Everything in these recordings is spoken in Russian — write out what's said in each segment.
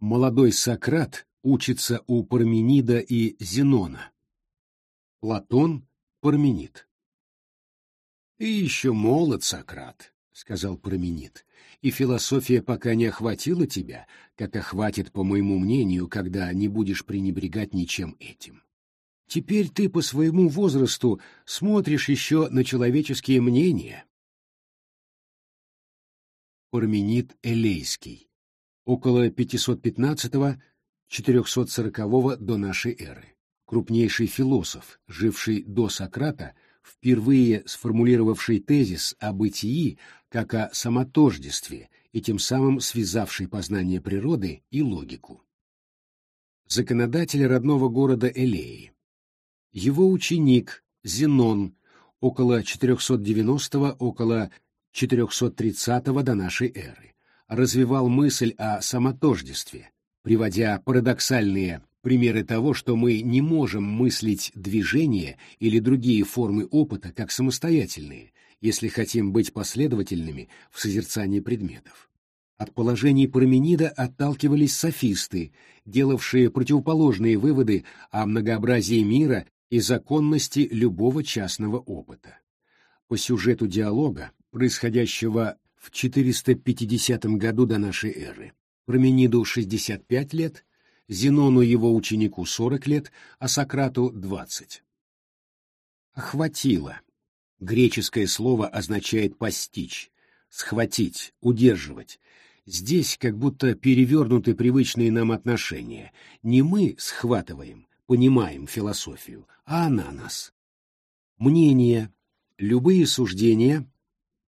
Молодой Сократ учится у Парменида и Зенона. Платон — Парменид. «Ты еще молод, Сократ», — сказал Парменид, «и философия пока не охватила тебя, как охватит, по моему мнению, когда не будешь пренебрегать ничем этим. Теперь ты по своему возрасту смотришь еще на человеческие мнения». Парменид Элейский, около 515-440 до нашей эры, крупнейший философ, живший до Сократа, впервые сформулировавший тезис о бытии как о самотождестве и тем самым связавший познание природы и логику. Законодатель родного города Элеи. Его ученик Зенон около 490 около 430 до нашей эры развивал мысль о самотождестве, приводя парадоксальные примеры того, что мы не можем мыслить движение или другие формы опыта как самостоятельные, если хотим быть последовательными в созерцании предметов. От положений Парменида отталкивались софисты, делавшие противоположные выводы о многообразии мира и законности любого частного опыта. По сюжету диалога, происходящего в 450 году до нашей эры, Пармениду 65 лет, Зенону его ученику 40 лет, а Сократу 20. Охватило. Греческое слово означает постичь, схватить, удерживать. Здесь как будто перевернуты привычные нам отношения. Не мы схватываем, понимаем философию, а она нас. Мнения, любые суждения,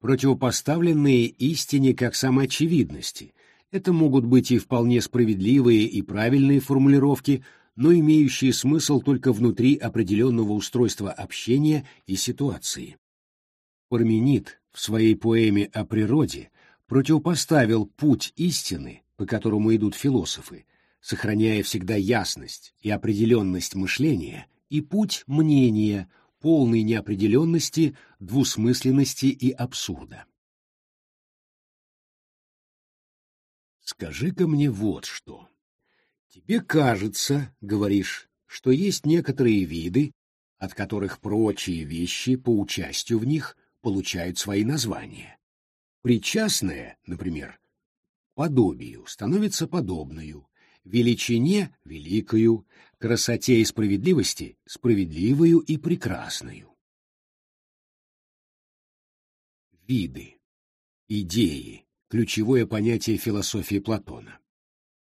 противопоставленные истине как самоочевидности. Это могут быть и вполне справедливые и правильные формулировки, но имеющие смысл только внутри определенного устройства общения и ситуации. Парменид в своей поэме о природе противопоставил путь истины, по которому идут философы, сохраняя всегда ясность и определенность мышления, и путь мнения, полной неопределенности, двусмысленности и абсурда. Скажи-ка мне вот что. Тебе кажется, говоришь, что есть некоторые виды, от которых прочие вещи по участию в них получают свои названия. Причастное, например, подобию становится подобную, величине — великою, красоте и справедливости — справедливою и прекрасною. Виды, идеи, ключевое понятие философии Платона.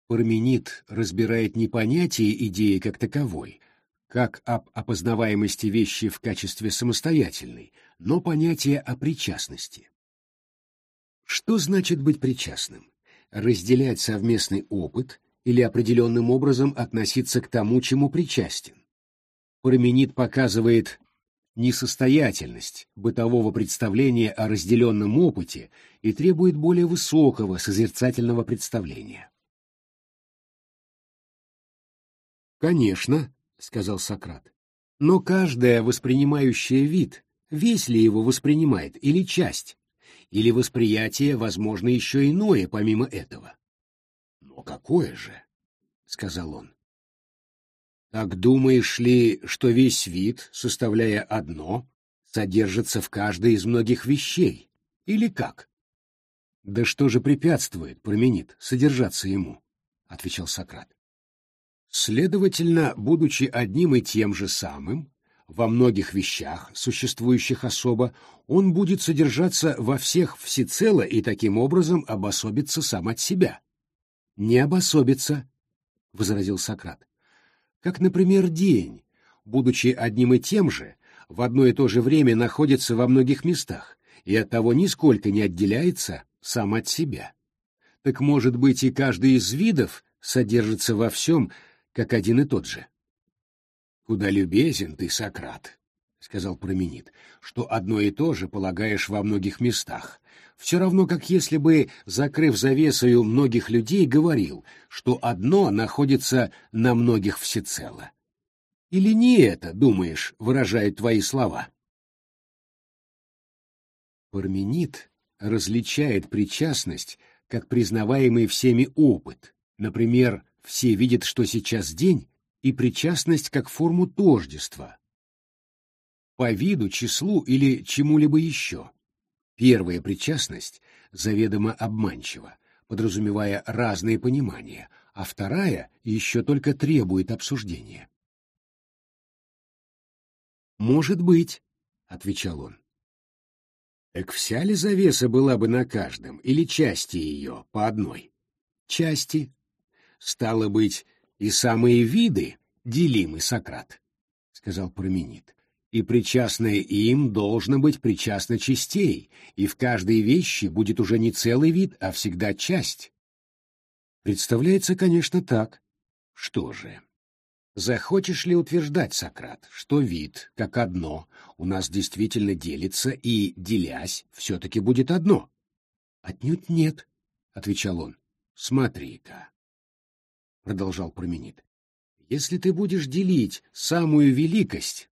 Парменид разбирает не понятие идеи как таковой, как об опознаваемости вещи в качестве самостоятельной, но понятие о причастности. Что значит быть причастным? Разделять совместный опыт, или определенным образом относиться к тому, чему причастен. Парменид показывает несостоятельность бытового представления о разделенном опыте и требует более высокого созерцательного представления. «Конечно», — сказал Сократ, — «но каждая воспринимающая вид, весь ли его воспринимает или часть, или восприятие, возможно, еще иное помимо этого. «Но какое же?» — сказал он. «Так думаешь ли, что весь вид, составляя одно, содержится в каждой из многих вещей? Или как?» «Да что же препятствует, променит, содержаться ему?» — отвечал Сократ. «Следовательно, будучи одним и тем же самым, во многих вещах, существующих особо, он будет содержаться во всех всецело и таким образом обособиться сам от себя не обособится, — возразил Сократ. Как, например, день, будучи одним и тем же, в одно и то же время находится во многих местах и оттого нисколько не отделяется сам от себя. Так, может быть, и каждый из видов содержится во всем, как один и тот же. Куда любезен ты, Сократ, — сказал Променит, — что одно и то же полагаешь во многих местах, все равно как если бы, закрыв завесою многих людей, говорил, что одно находится на многих всецело. Или не это, думаешь, выражают твои слова? Парменид различает причастность как признаваемый всеми опыт, Например, все видят, что сейчас день, и причастность как форму тождества, по виду, числу или чему-либо еще. Первая причастность заведомо обманчива, подразумевая разные понимания, а вторая еще только требует обсуждения. «Может быть», — отвечал он. «Так вся ли завеса была бы на каждом, или части ее по одной?» «Части. Стало быть, и самые виды делимы, Сократ», — сказал Променит и причастное им должно быть причастно частей, и в каждой вещи будет уже не целый вид, а всегда часть. Представляется, конечно, так. Что же? Захочешь ли утверждать, Сократ, что вид, как одно, у нас действительно делится и, делясь, все-таки будет одно? Отнюдь нет, — отвечал он. Смотри-ка, — продолжал Променит, — если ты будешь делить самую великость,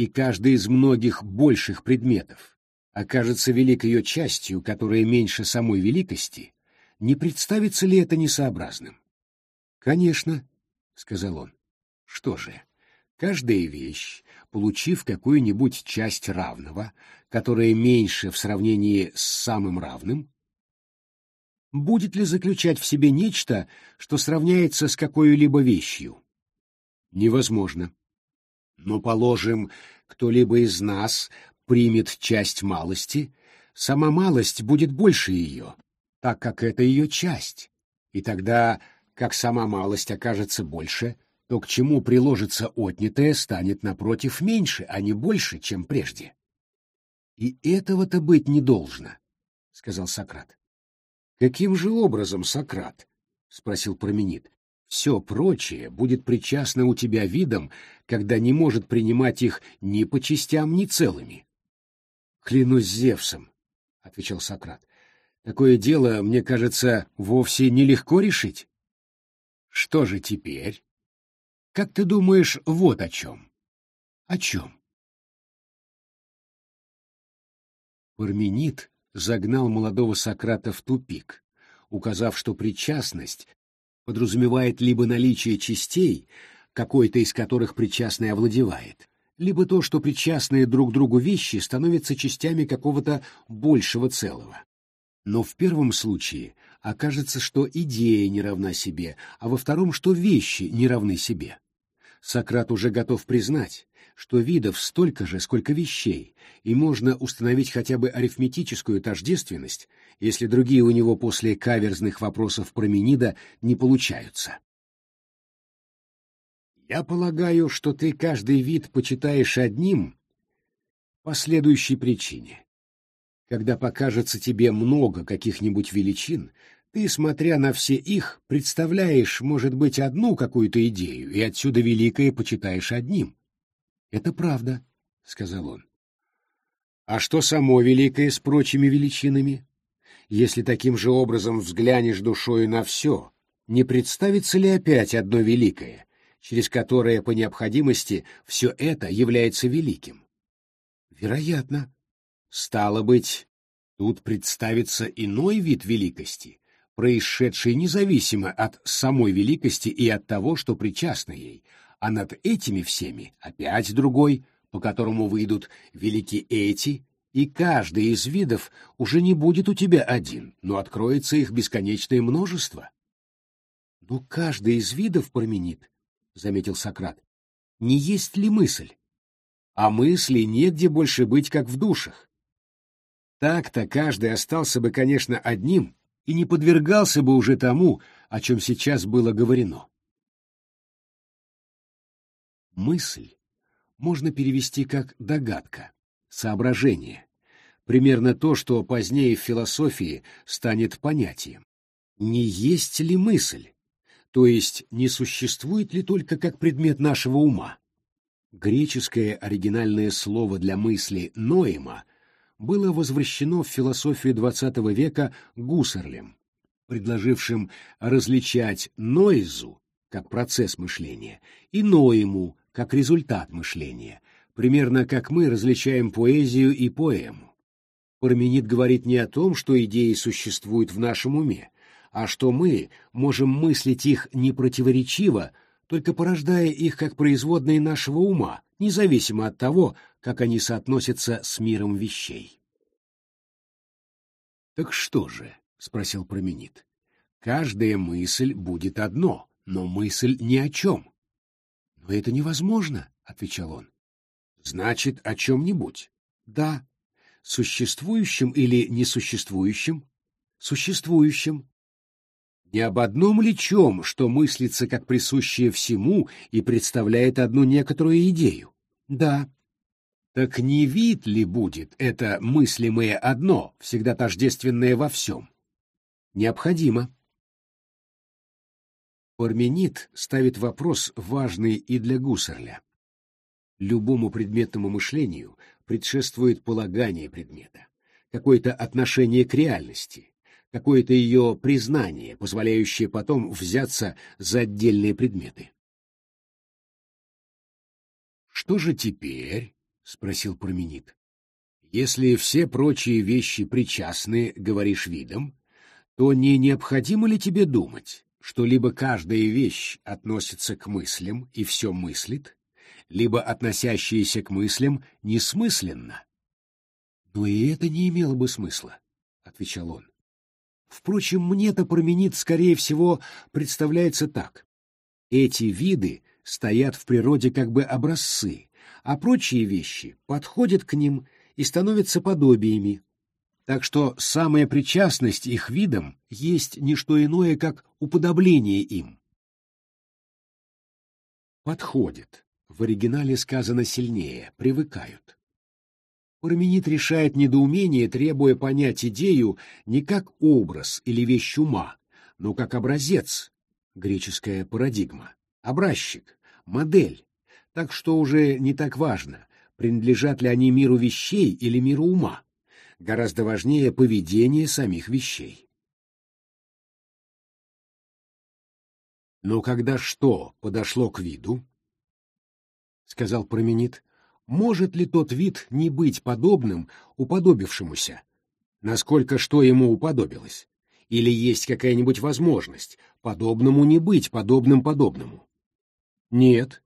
и каждый из многих больших предметов окажется великой ее частью, которая меньше самой великости, не представится ли это несообразным? «Конечно», — сказал он. «Что же, каждая вещь, получив какую-нибудь часть равного, которая меньше в сравнении с самым равным, будет ли заключать в себе нечто, что сравняется с какой-либо вещью? Невозможно. Но, положим, кто-либо из нас примет часть малости, сама малость будет больше ее, так как это ее часть. И тогда, как сама малость окажется больше, то к чему приложится отнятое станет напротив меньше, а не больше, чем прежде. И этого-то быть не должно, — сказал Сократ. — Каким же образом, Сократ? — спросил Променит. Все прочее будет причастно у тебя видом, когда не может принимать их ни по частям, ни целыми. — Клянусь Зевсом, — отвечал Сократ. — Такое дело, мне кажется, вовсе нелегко решить. — Что же теперь? Как ты думаешь, вот о чем? — О чем? Парменид загнал молодого Сократа в тупик, указав, что причастность подразумевает либо наличие частей, какой-то из которых причастный овладевает, либо то, что причастные друг другу вещи становятся частями какого-то большего целого. Но в первом случае окажется, что идея не равна себе, а во втором, что вещи не равны себе. Сократ уже готов признать, что видов столько же, сколько вещей, и можно установить хотя бы арифметическую тождественность, если другие у него после каверзных вопросов Променида не получаются. Я полагаю, что ты каждый вид почитаешь одним по следующей причине. Когда покажется тебе много каких-нибудь величин, ты, смотря на все их, представляешь, может быть, одну какую-то идею, и отсюда великое почитаешь одним. — Это правда, — сказал он. — А что само великое с прочими величинами? Если таким же образом взглянешь душою на все, не представится ли опять одно великое, через которое по необходимости все это является великим? Вероятно. Стало быть, тут представится иной вид великости, происшедший независимо от самой великости и от того, что причастно ей, а над этими всеми опять другой, по которому выйдут велики эти, и каждый из видов уже не будет у тебя один, но откроется их бесконечное множество. — Но каждый из видов променит, — заметил Сократ, — не есть ли мысль? А мысли негде больше быть, как в душах. Так-то каждый остался бы, конечно, одним и не подвергался бы уже тому, о чем сейчас было говорено. Мысль можно перевести как догадка, соображение, примерно то, что позднее в философии станет понятием. Не есть ли мысль, то есть не существует ли только как предмет нашего ума? Греческое оригинальное слово для мысли «ноема» было возвращено в философию XX века Гуссерлем, предложившим различать нойзу как процесс мышления и ноему как результат мышления, примерно как мы различаем поэзию и поэму. Парменид говорит не о том, что идеи существуют в нашем уме, а что мы можем мыслить их непротиворечиво, только порождая их как производные нашего ума, независимо от того, как они соотносятся с миром вещей. «Так что же?» — спросил Променит. «Каждая мысль будет одно, но мысль ни о чем». «Но это невозможно», — отвечал он. «Значит, о чем-нибудь». «Да». «Существующим или несуществующим?» «Существующим». Не об одном ли чем, что мыслится как присущее всему и представляет одну некоторую идею? Да. Так не вид ли будет это мыслимое одно, всегда тождественное во всем? Необходимо. Парменид ставит вопрос, важный и для Гуссерля. Любому предметному мышлению предшествует полагание предмета, какое-то отношение к реальности, какое-то ее признание, позволяющее потом взяться за отдельные предметы. «Что же теперь?» — спросил Променит. «Если все прочие вещи причастны, говоришь, видом, то не необходимо ли тебе думать, что либо каждая вещь относится к мыслям и все мыслит, либо относящаяся к мыслям несмысленно?» «Но и это не имело бы смысла», — отвечал он. Впрочем, мне-то променит, скорее всего, представляется так. Эти виды стоят в природе как бы образцы, а прочие вещи подходят к ним и становятся подобиями. Так что самая причастность их видам есть не что иное, как уподобление им. Подходят. В оригинале сказано сильнее, привыкают. Парменид решает недоумение, требуя понять идею не как образ или вещь ума, но как образец, греческая парадигма, образчик, модель, так что уже не так важно, принадлежат ли они миру вещей или миру ума. Гораздо важнее поведение самих вещей. Но когда что подошло к виду, — сказал Променит, может ли тот вид не быть подобным уподобившемуся? Насколько что ему уподобилось? Или есть какая-нибудь возможность подобному не быть подобным подобному? Нет.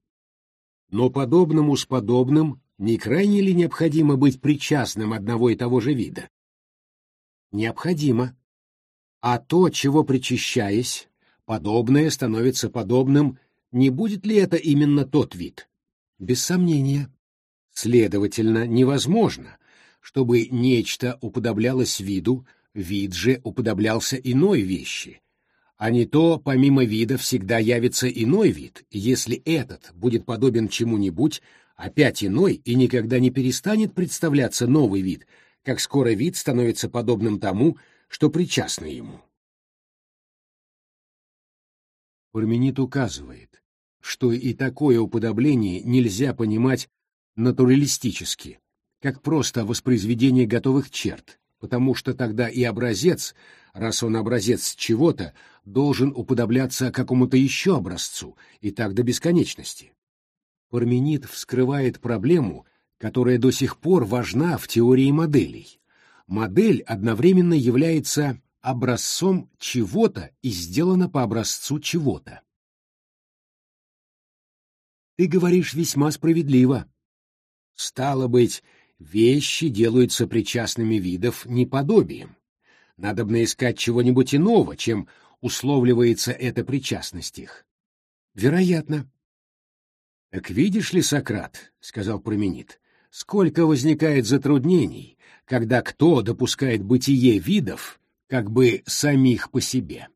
Но подобному с подобным не крайне ли необходимо быть причастным одного и того же вида? Необходимо. А то, чего причащаясь, подобное становится подобным, не будет ли это именно тот вид? Без сомнения. Следовательно, невозможно, чтобы нечто уподоблялось виду, вид же уподоблялся иной вещи, а не то помимо вида всегда явится иной вид, если этот будет подобен чему-нибудь, опять иной и никогда не перестанет представляться новый вид, как скоро вид становится подобным тому, что причастно ему. Парменид указывает, что и такое уподобление нельзя понимать натуралистически, как просто воспроизведение готовых черт, потому что тогда и образец, раз он образец чего-то, должен уподобляться какому-то еще образцу, и так до бесконечности. Парменид вскрывает проблему, которая до сих пор важна в теории моделей. Модель одновременно является образцом чего-то и сделана по образцу чего-то. Ты говоришь весьма справедливо, Стало быть, вещи делаются причастными видов неподобием. Надобно искать чего-нибудь иного, чем условливается эта причастность их. Вероятно. Так видишь ли, Сократ, — сказал Променит, — сколько возникает затруднений, когда кто допускает бытие видов, как бы самих по себе.